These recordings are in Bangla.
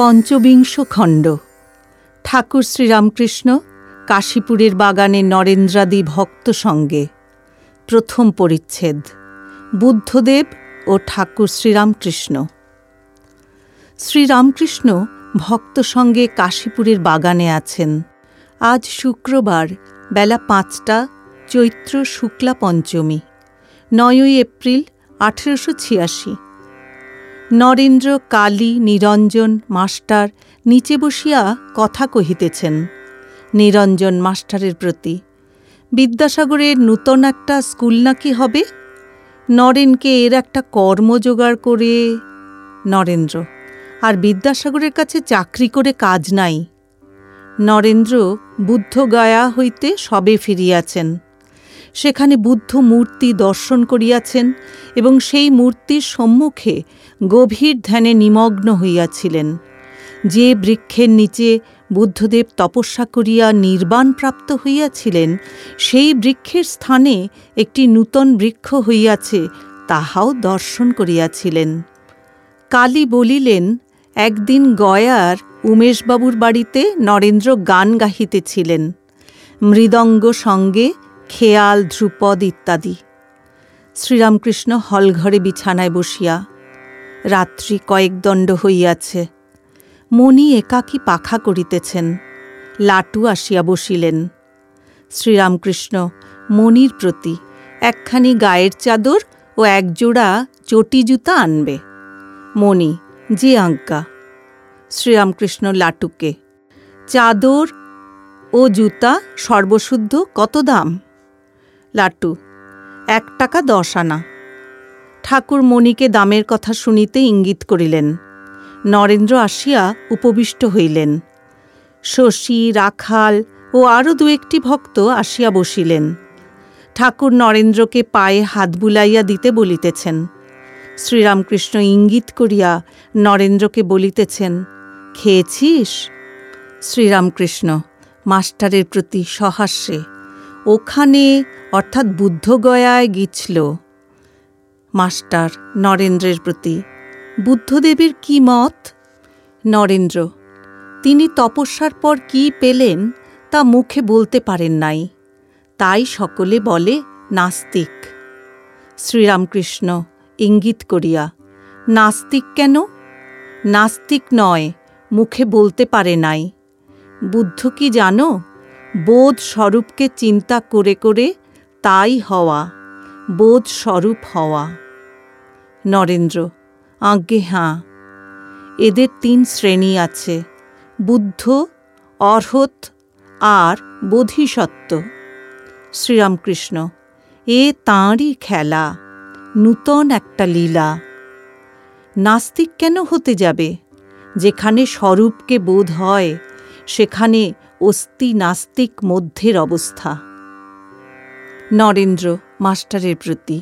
পঞ্চবিংশ খণ্ড। ঠাকুর শ্রীরামকৃষ্ণ কাশীপুরের বাগানে নরেন্দ্রাদি ভক্ত সঙ্গে। প্রথম পরিচ্ছেদ, বুদ্ধদেব ও ঠাকুর শ্রীরামকৃষ্ণ। শ্রীরামকৃষ্ণ ভক্ত সঙ্গে কাশীপুরের বাগানে আছেন। আজ শুক্রবার বেলা পাঁচটা, চৈত্র শুক্লা পঞ্চমী, নয়ই এপ্রিল আঠেরোশো ছিয়াশি। নরেন্দ্র, কালী, নিরঞ্জন, মাস্টার নিচে বসিয়া কথা কহিতেছেন। নিরঞ্জন মাস্টারের প্রতি, বিদ্যাসাগরের নূতন একটা স্কুল নাকি হবে? নরেনকে এর একটা কর্ম জোগাড় করে, নরেন্দ্র, আর বিদ্যাসাগরের কাছে চাকরি করে কাজ নাই। নরেন্দ্র বুদ্ধগয়া হইতে সবে ফিরিয়াছেন। সেখানে বুদ্ধ মূর্তি দর্শন করিয়াছেন এবং সেই মূর্তির সম্মুখে গভীর ধ্যানে নিমগ্ন হইয়াছিলেন। যে বৃক্ষের নিচে বুদ্ধদেব তপস্যা করিয়া নির্বাণ প্রাপ্ত হইয়াছিলেন, সেই বৃক্ষের স্থানে একটি নূতন বৃক্ষ হইয়াছে, তাহাও দর্শন করিয়াছিলেন। কালী বলিলেন, একদিন গয়ার উমেশবাবুর বাড়িতে নরেন্দ্র গান গাহিতেছিলেন। মৃদঙ্গ সঙ্গে খেয়াল, ধ্রুপদ ইত্যাদি। শ্রীরামকৃষ্ণ হলঘরে বিছানায় বসিয়া রাত্রি কয়েক দণ্ড হইয়াছে। মণি একাকী পাখা করিতেছেন, লাটু আসিয়া বসিলেন। শ্রীরামকৃষ্ণ মণির প্রতি একখানি গায়ের চাদর ও একজোড়া চটি জুতা আনবে। মণি, যে আজ্ঞা? শ্রীরামকৃষ্ণ লাটুকে, চাদর ও জুতা সর্বশুদ্ধ কত দাম? লাটু এক টাকা দশ আনা। ঠাকুর মণিকে দামের কথা শুনিতে ইঙ্গিত করিলেন। নরেন্দ্র আসিয়া উপবিষ্ট হইলেন। শশী, রাখাল ও আরও দু একটি ভক্ত আসিয়া বসিলেন। ঠাকুর নরেন্দ্রকে পায়ে হাত বুলাইয়া দিতে বলিতেছেন। শ্রীরামকৃষ্ণ ইঙ্গিত করিয়া নরেন্দ্রকে বলিতেছেন, খেয়েছিস? শ্রীরামকৃষ্ণ, মাস্টারের প্রতি সহাস্যে। ওখানে অর্থাৎ বুদ্ধগয়ায় গিছল মাস্টার নরেন্দ্রের প্রতি। বুদ্ধদেবের কি মত? নরেন্দ্র, তিনি তপস্যার পর কি পেলেন তা মুখে বলতে পারেন নাই। তাই সকলে বলে, নাস্তিক। শ্রীরামকৃষ্ণ ইঙ্গিত করিয়া, নাস্তিক কেন? নাস্তিক নয়, মুখে বলতে পারে নাই। বুদ্ধ কি জানো? বোধ স্বরূপকে চিন্তা করে করে তাই হওয়া বোধ স্বরূপ হওয়া। নরেন্দ্র, আজ্ঞে হাঁ। এদের তিন শ্রেণি আছে, বুদ্ধ অর্হত আর বোধিসত্ত্ব। শ্রীরামকৃষ্ণ, এ তাঁরই খেলা, নূতন একটা লীলা। নাস্তিক কেন হতে যাবে? যেখানে স্বরূপকে বোধ হয়, সেখানে অস্তি নাস্তিক মধ্যের অবস্থা। নরেন্দ্র, মাস্টারের প্রতি,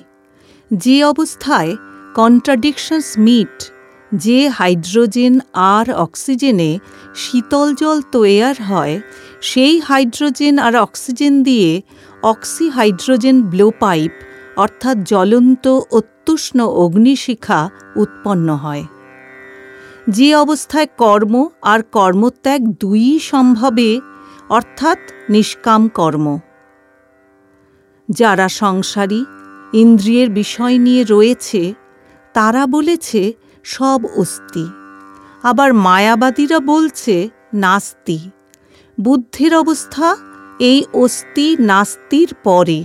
যে অবস্থায় কন্ট্রাডিকশনস মিট যে হাইড্রোজেন আর অক্সিজেনে শীতল জল তৈয়ার হয়, সেই হাইড্রোজেন আর অক্সিজেন দিয়ে অক্সিহাইড্রোজেন ব্লো পাইপ অর্থাৎ জ্বলন্ত অত্যুষ্ণ অগ্নিশিখা উৎপন্ন হয়। যে অবস্থায় কর্ম আর কর্মত্যাগ দুইই সম্ভবে, অর্থাৎ নিষ্কাম কর্ম। যারা সংসারী, ইন্দ্রিয়ের বিষয় নিয়ে রয়েছে, তারা বলেছে সব অস্তি আবার মায়াবাদীরা বলছে নাস্তি। বুদ্ধির অবস্থা এই অস্তি নাস্তির পরে।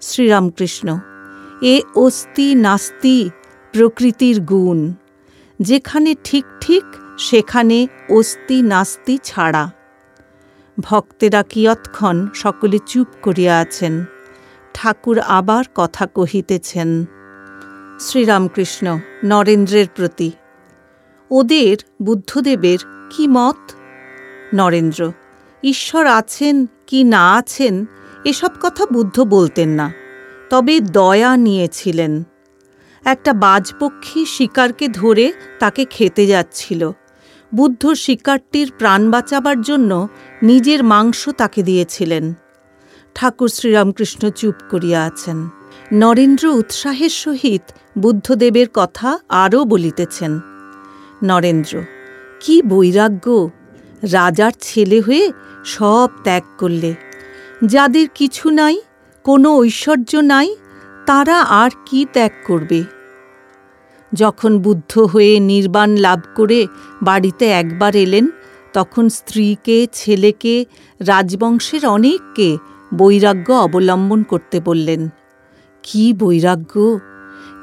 শ্রীরামকৃষ্ণ, এ অস্তি নাস্তি প্রকৃতির গুণ। যেখানে ঠিক ঠিক, সেখানে অস্তি নাস্তি ছাড়া। ভক্তেরা কিয়ৎক্ষণ সকলে চুপ করিয়া আছেন? ঠাকুর আবার কথা কহিতেছেন, শ্রীরামকৃষ্ণ, নরেন্দ্রের প্রতি ওদের বুদ্ধদেবের কি মত? নরেন্দ্র, ঈশ্বর আছেন কি না আছেন, এসব কথা বুদ্ধ বলতেন না, তবে দয়া নিয়েছিলেন। একটা বাজপক্ষী শিকারকে ধরে তাকে খেতে যাচ্ছিল। বুদ্ধ শিকারটির প্রাণ বাঁচাবার জন্য নিজের মাংস তাকে দিয়েছিলেন। ঠাকুর শ্রীরামকৃষ্ণ চুপ করিয়া আছেন। নরেন্দ্র উৎসাহের সহিত বুদ্ধদেবের কথা আরও বলিতেছেন। নরেন্দ্র, কি বৈরাগ্য! রাজার ছেলে হয়ে সব ত্যাগ করলে। যাদের কিছু নাই, কোনো ঐশ্বর্য নাই তারা আর কি ত্যাগ করবে? যখন বুদ্ধ হয়ে নির্বাণ লাভ করে বাড়িতে একবার এলেন, তখন স্ত্রীকে, ছেলেকে, রাজবংশের অনেককে বৈরাগ্য অবলম্বন করতে বললেন। কি বৈরাগ্য?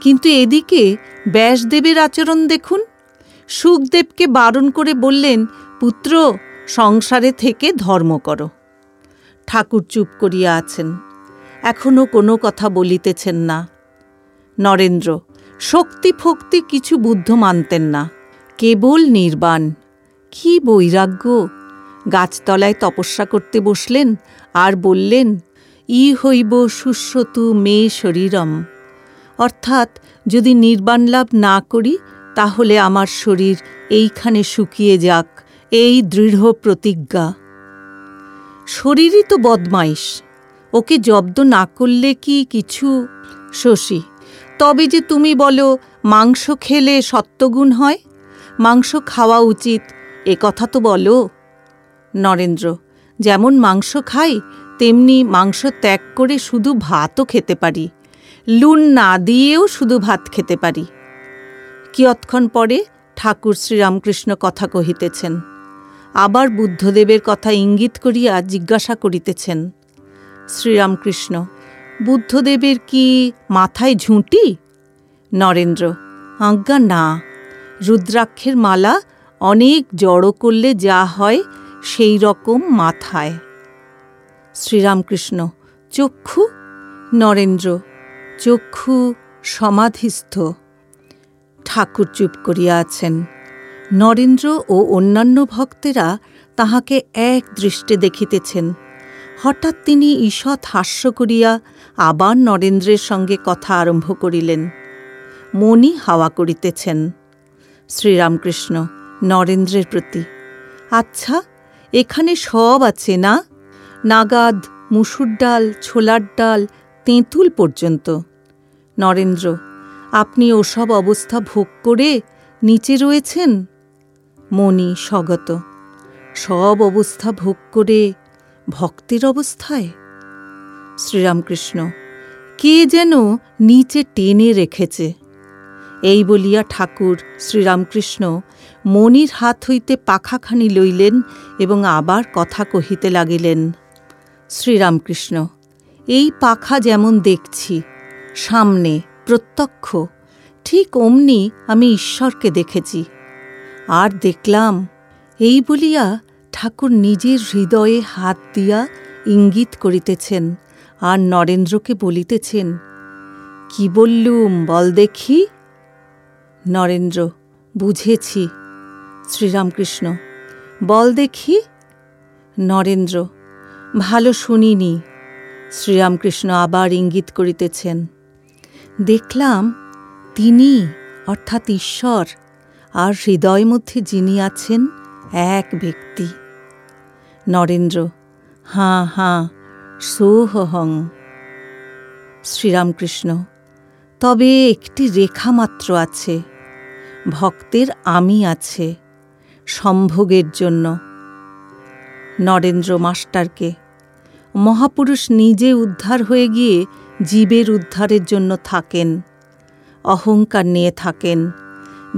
কিন্তু এদিকে ব্যাসদেবের আচরণ দেখুন। সুখদেবকে বারণ করে বললেন, পুত্র, সংসারে থেকে ধর্ম করো। ঠাকুর চুপ করিয়া আছেন। এখনও কোনো কথা বলিতেছেন না। নরেন্দ্র শক্তি ফক্তি কিছু বুদ্ধ মানতেন না। কেবল নির্বাণ। কি বৈরাগ্য! গাছতলায় তপস্যা করতে বসলেন আর বললেন, ই হইব সুস্বতু মে শরীরম। অর্থাৎ যদি নির্বাণ লাভ না করি, তাহলে আমার শরীর এইখানে শুকিয়ে যাক, এই দৃঢ় প্রতিজ্ঞা। শরীরই তো বদমাইশ। ওকে জব্দ না করলে কি কিছু? শশী, তবে যে তুমি বলো, মাংস খেলে সত্যগুণ হয়? মাংস খাওয়া উচিত, এ কথা তো বলো। নরেন্দ্র, যেমন মাংস খাই, তেমনি মাংস ত্যাগ করে শুধু ভাতও খেতে পারি। লুন না দিয়েও শুধু ভাত খেতে পারি। কিয়ৎক্ষণ পরে ঠাকুর শ্রীরামকৃষ্ণ কথা কহিতেছেন। আবার বুদ্ধদেবের কথা ইঙ্গিত করিয়া জিজ্ঞাসা করিতেছেন। শ্রীরামকৃষ্ণ, বুদ্ধদেবের কি মাথায় ঝুঁটি? নরেন্দ্র, আজ্ঞা না। রুদ্রাক্ষের মালা অনেক জড়ো করলে যা হয় সেই রকম মাথায়। শ্রীরামকৃষ্ণ, চক্ষু? নরেন্দ্র, চক্ষু সমাধিস্থ। ঠাকুর চুপ করিয়া আছেন। নরেন্দ্র ও অন্যান্য ভক্তেরা তাহাকে এক দৃষ্টে দেখিতেছেন। হঠাৎ তিনি ঈষৎ হাস্য করিয়া আবার নরেন্দ্রের সঙ্গে কথা আরম্ভ করিলেন। মনি হাওয়া করিতেছেন। শ্রীরামকৃষ্ণ, নরেন্দ্রের প্রতি আচ্ছা এখানে সব আছে না? নাগাদ, মুসুর ডাল, ছোলার ডাল, তেঁতুল পর্যন্ত। নরেন্দ্র, আপনি ওসব অবস্থা ভোগ করে নিচে রয়েছেন? মণি স্বগত, সব অবস্থা ভোগ করে ভক্তের অবস্থায়? শ্রীরামকৃষ্ণ, কে যেন নিচে টেনে রেখেছে। এই বলিয়া ঠাকুর শ্রীরামকৃষ্ণ মণির হাত হইতে পাখাখানি লইলেন এবং আবার কথা কহিতে লাগিলেন, শ্রীরামকৃষ্ণ, এই পাখা যেমন দেখছি, সামনে প্রত্যক্ষ, ঠিক অমনি আমি ঈশ্বরকে দেখেছি। আর দেখলাম, এই বলিয়া ঠাকুর নিজের হৃদয়ে হাত দিয়া ইঙ্গিত করিতেছেন আর নরেন্দ্রকে বলিতেছেন, কি বললুম বল দেখি? নরেন্দ্র, বুঝেছি। শ্রীরামকৃষ্ণ, বল দেখি? নরেন্দ্র, ভালো শুনিনি। শ্রীরামকৃষ্ণ আবার ইঙ্গিত করিতেছেন, দেখলাম তিনি, অর্থাৎ ঈশ্বর, আর হৃদয় মধ্যে যিনি আছেন, এক ব্যক্তি। নরেন্দ্র। হাঁ হাঁ, সোহহং। শ্রীরামকৃষ্ণ, তবে একটি রেখা মাত্র আছে। ভক্তের আমি আছে সম্ভোগের জন্য। নরেন্দ্র মাস্টারকে, মহাপুরুষ নিজে উদ্ধার হয়ে গিয়ে জীবের উদ্ধারের জন্য থাকেন, অহংকার নিয়ে থাকেন,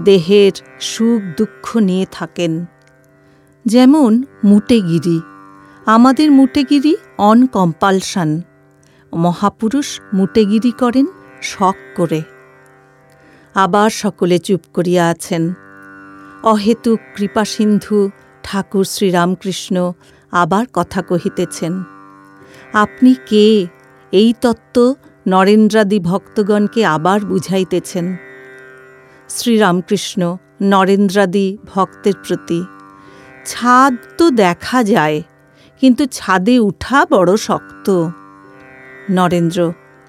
দেহের সুখ দুঃখ নিয়ে থাকেন। যেমন মুটেগিরি। আমাদের মুটেগিরি অন কম্পালশান। মহাপুরুষ মুটেগিরি করেন শখ করে। আবার সকলে চুপ করিয়া আছেন। অহেতুক কৃপাসিন্ধু ঠাকুর শ্রীরামকৃষ্ণ আবার কথা কহিতেছেন, আপনি কে? এই তত্ত্ব নরেন্দ্রাদি ভক্তগণকে আবার বুঝাইতেছেন। শ্রীরামকৃষ্ণ নরেন্দ্রাদি ভক্তের প্রতি ছাদ তো দেখা যায়, কিন্তু ছাদে উঠা বড় শক্ত। নরেন্দ্র,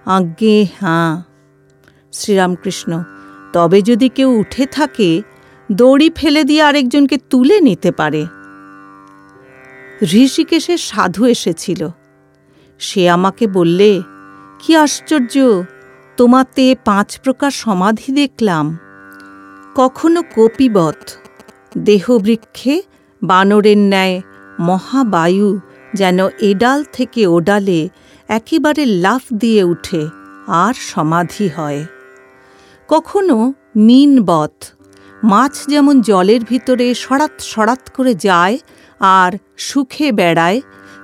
আজ্ঞে, হাঁ। শ্রীরামকৃষ্ণ, তবে যদি কেউ উঠে থাকে, দড়ি ফেলে দিয়ে আরেকজনকে তুলে নিতে পারে। ঋষিকেশের সাধু এসেছিল। সে আমাকে বললে, কি আশ্চর্য, তোমাতে পাঁচ প্রকার সমাধি দেখলাম। কখনো কপিবত দেহবৃক্ষে বানরের ন্যায় মহাবায়ু যেন এডাল থেকে ওডালে একেবারে লাফ দিয়ে উঠে, আর সমাধি হয়। কখনো মিনবত মাছ যেমন জলের ভিতরে সরাত সরাত করে যায় আর সুখে বেড়ায়,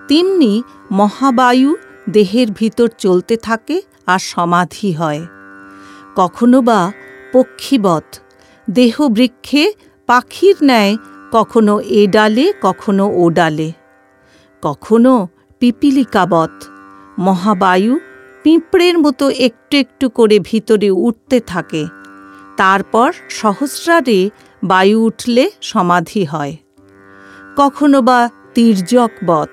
তেমনি মহাবায়ু দেহের ভিতর চলতে থাকে আর সমাধি হয়। কখনো বা পক্ষীবৎ দেহবৃক্ষে পাখির ন্যায় কখনো এ ডালে, কখনো ও ডালে। কখনো পিপিলিকাবৎ, মহাবায়ু পিঁপড়ের মতো একটু একটু করে ভিতরে উঠতে থাকে। তারপর সহস্রারে বায়ু উঠলে সমাধি হয়। কখনো বা তির্যকবৎ,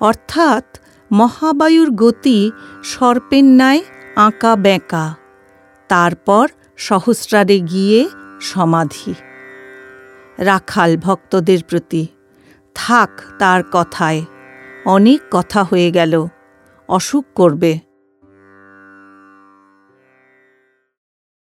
অর্থাৎ মহাবায়ুর গতি সর্পের ন্যায় আঁকা বেঁকা তারপর সহস্রারে গিয়ে সমাধি। রাখাল ভক্তদের প্রতি। থাক তার কথায়। অনেক কথা হয়ে গেল। অসুখ করবে।